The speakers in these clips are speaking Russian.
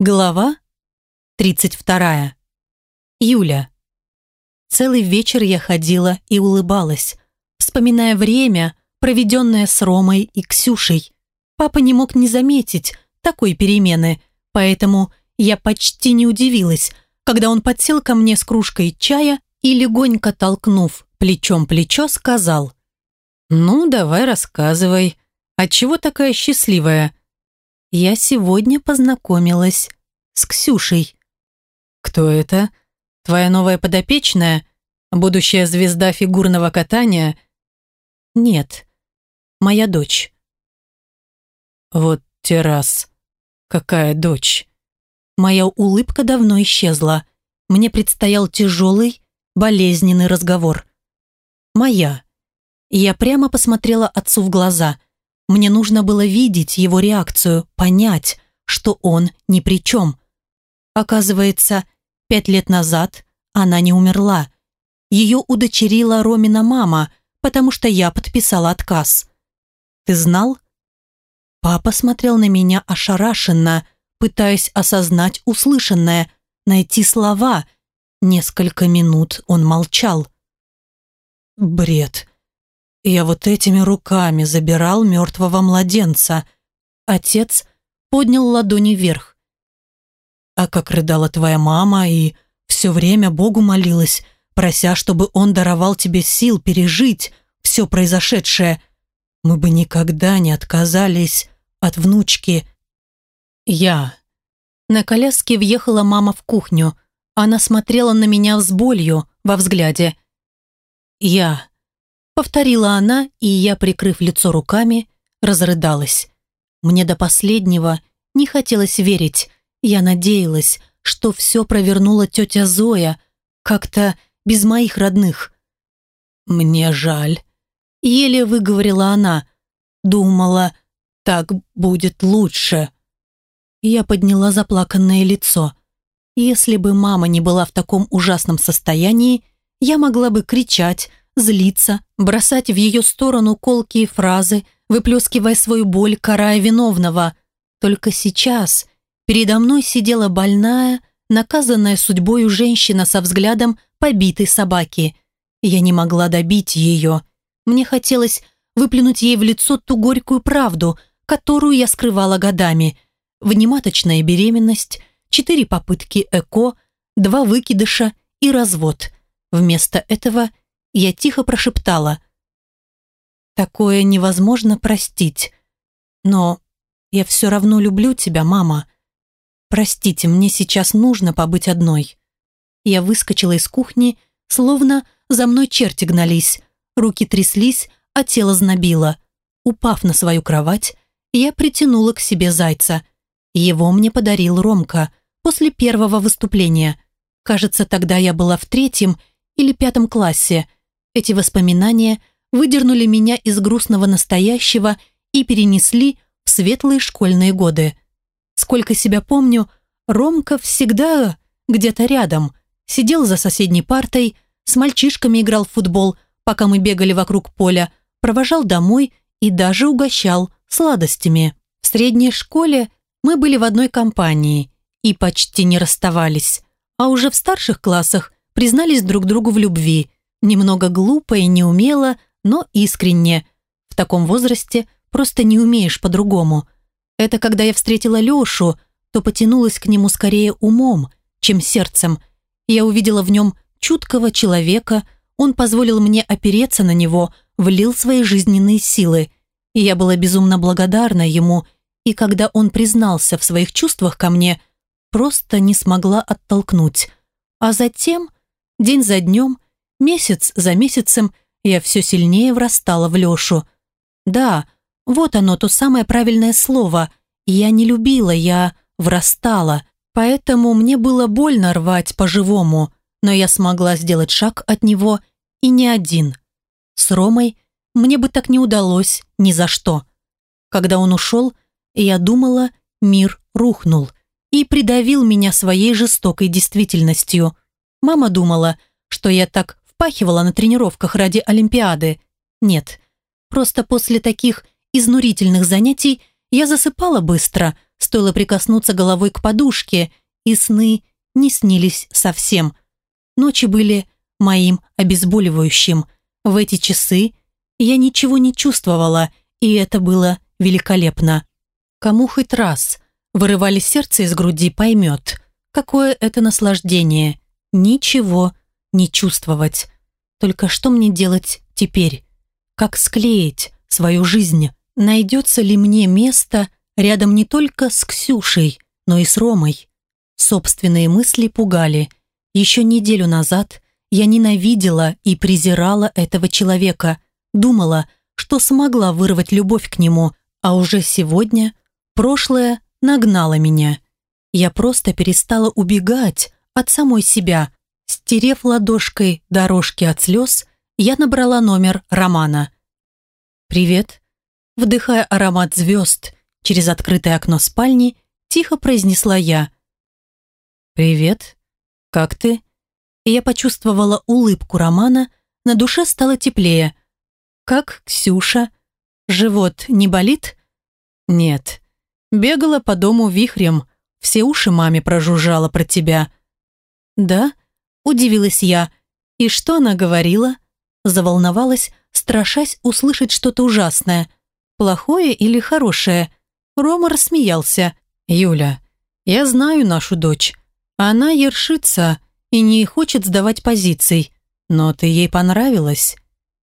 Глава 32. Юля. Целый вечер я ходила и улыбалась, вспоминая время, проведенное с Ромой и Ксюшей. Папа не мог не заметить такой перемены, поэтому я почти не удивилась, когда он подсел ко мне с кружкой чая и, легонько толкнув плечом плечо, сказал «Ну, давай рассказывай, отчего такая счастливая?» Я сегодня познакомилась с Ксюшей. Кто это? Твоя новая подопечная? Будущая звезда фигурного катания? Нет, моя дочь. Вот террас. Какая дочь? Моя улыбка давно исчезла. Мне предстоял тяжелый, болезненный разговор. Моя. Я прямо посмотрела отцу в глаза – мне нужно было видеть его реакцию, понять, что он ни при чем. Оказывается, пять лет назад она не умерла. Ее удочерила Ромина мама, потому что я подписала отказ. «Ты знал?» Папа смотрел на меня ошарашенно, пытаясь осознать услышанное, найти слова. Несколько минут он молчал. «Бред», я вот этими руками забирал мертвого младенца. Отец поднял ладони вверх. А как рыдала твоя мама и все время Богу молилась, прося, чтобы он даровал тебе сил пережить все произошедшее. Мы бы никогда не отказались от внучки. Я. На коляске въехала мама в кухню. Она смотрела на меня с болью во взгляде. Я. Повторила она, и я, прикрыв лицо руками, разрыдалась. Мне до последнего не хотелось верить. Я надеялась, что все провернула тетя Зоя, как-то без моих родных. «Мне жаль», — еле выговорила она. Думала, так будет лучше. Я подняла заплаканное лицо. Если бы мама не была в таком ужасном состоянии, я могла бы кричать, злиться, бросать в ее сторону колкие фразы, выплескивая свою боль, карая виновного. Только сейчас передо мной сидела больная, наказанная судьбою женщина со взглядом побитой собаки. Я не могла добить ее. Мне хотелось выплюнуть ей в лицо ту горькую правду, которую я скрывала годами. Внематочная беременность, четыре попытки ЭКО, два выкидыша и развод. Вместо этого я тихо прошептала. «Такое невозможно простить. Но я все равно люблю тебя, мама. Простите, мне сейчас нужно побыть одной». Я выскочила из кухни, словно за мной черти гнались. Руки тряслись, а тело знобило. Упав на свою кровать, я притянула к себе зайца. Его мне подарил Ромка после первого выступления. Кажется, тогда я была в третьем или пятом классе – эти воспоминания выдернули меня из грустного настоящего и перенесли в светлые школьные годы. Сколько себя помню, Ромка всегда где-то рядом, сидел за соседней партой, с мальчишками играл в футбол, пока мы бегали вокруг поля, провожал домой и даже угощал сладостями. В средней школе мы были в одной компании и почти не расставались, а уже в старших классах признались друг другу в любви – Немного глупо и неумело, но искренне. В таком возрасте просто не умеешь по-другому. Это когда я встретила Лешу, то потянулась к нему скорее умом, чем сердцем. Я увидела в нем чуткого человека, он позволил мне опереться на него, влил свои жизненные силы. И я была безумно благодарна ему, и когда он признался в своих чувствах ко мне, просто не смогла оттолкнуть. А затем, день за днем, Месяц за месяцем я все сильнее врастала в Лешу. Да, вот оно, то самое правильное слово. Я не любила, я врастала. Поэтому мне было больно рвать по-живому, но я смогла сделать шаг от него и не один. С Ромой мне бы так не удалось ни за что. Когда он ушел, я думала, мир рухнул и придавил меня своей жестокой действительностью. Мама думала, что я так впахивала на тренировках ради Олимпиады. Нет, просто после таких изнурительных занятий я засыпала быстро, стоило прикоснуться головой к подушке, и сны не снились совсем. Ночи были моим обезболивающим. В эти часы я ничего не чувствовала, и это было великолепно. Кому хоть раз вырывали сердце из груди, поймет, какое это наслаждение. Ничего не чувствовать. Только что мне делать теперь? Как склеить свою жизнь? Найдется ли мне место рядом не только с Ксюшей, но и с Ромой? Собственные мысли пугали. Еще неделю назад я ненавидела и презирала этого человека, думала, что смогла вырвать любовь к нему, а уже сегодня прошлое нагнало меня. Я просто перестала убегать от самой себя. Стерев ладошкой дорожки от слез, я набрала номер Романа. «Привет». Вдыхая аромат звезд через открытое окно спальни, тихо произнесла я. «Привет. Как ты?» И я почувствовала улыбку Романа, на душе стало теплее. «Как Ксюша? Живот не болит?» «Нет. Бегала по дому вихрем, все уши маме прожужжала про тебя». «Да?» – удивилась я. «И что она говорила?» Заволновалась, страшась услышать что-то ужасное. Плохое или хорошее? Рома рассмеялся. «Юля, я знаю нашу дочь. Она ершится и не хочет сдавать позиций. Но ты ей понравилась».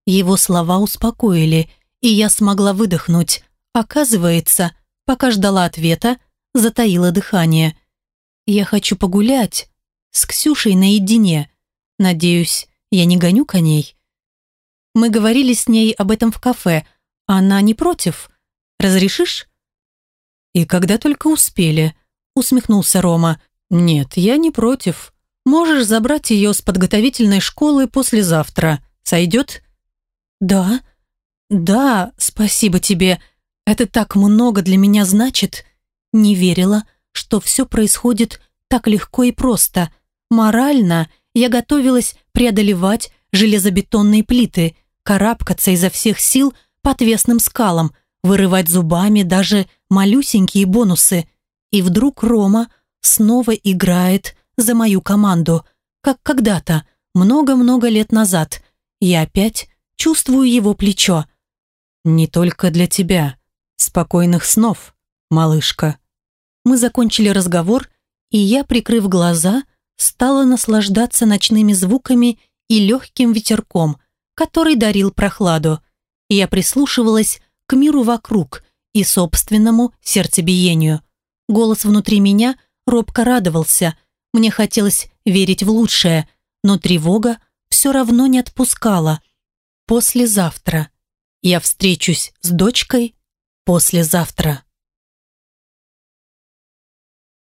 Его слова успокоили, и я смогла выдохнуть. Оказывается, пока ждала ответа, затаила дыхание. «Я хочу погулять с Ксюшей наедине. Надеюсь, я не гоню коней?» Мы говорили с ней об этом в кафе. Она не против. Разрешишь?» «И когда только успели», — усмехнулся Рома. «Нет, я не против. Можешь забрать ее с подготовительной школы послезавтра. Сойдет?» «Да, да, спасибо тебе. Это так много для меня значит. Не верила, что все происходит так легко и просто. Морально я готовилась преодолевать железобетонные плиты, карабкаться изо всех сил по отвесным скалам, вырывать зубами даже малюсенькие бонусы. И вдруг Рома снова играет за мою команду, как когда-то, много-много лет назад. Я опять чувствую его плечо. «Не только для тебя. Спокойных снов, малышка». Мы закончили разговор, и я, прикрыв глаза, стала наслаждаться ночными звуками и легким ветерком, который дарил прохладу. Я прислушивалась к миру вокруг и собственному сердцебиению. Голос внутри меня робко радовался. Мне хотелось верить в лучшее, но тревога все равно не отпускала. Послезавтра. Я встречусь с дочкой послезавтра.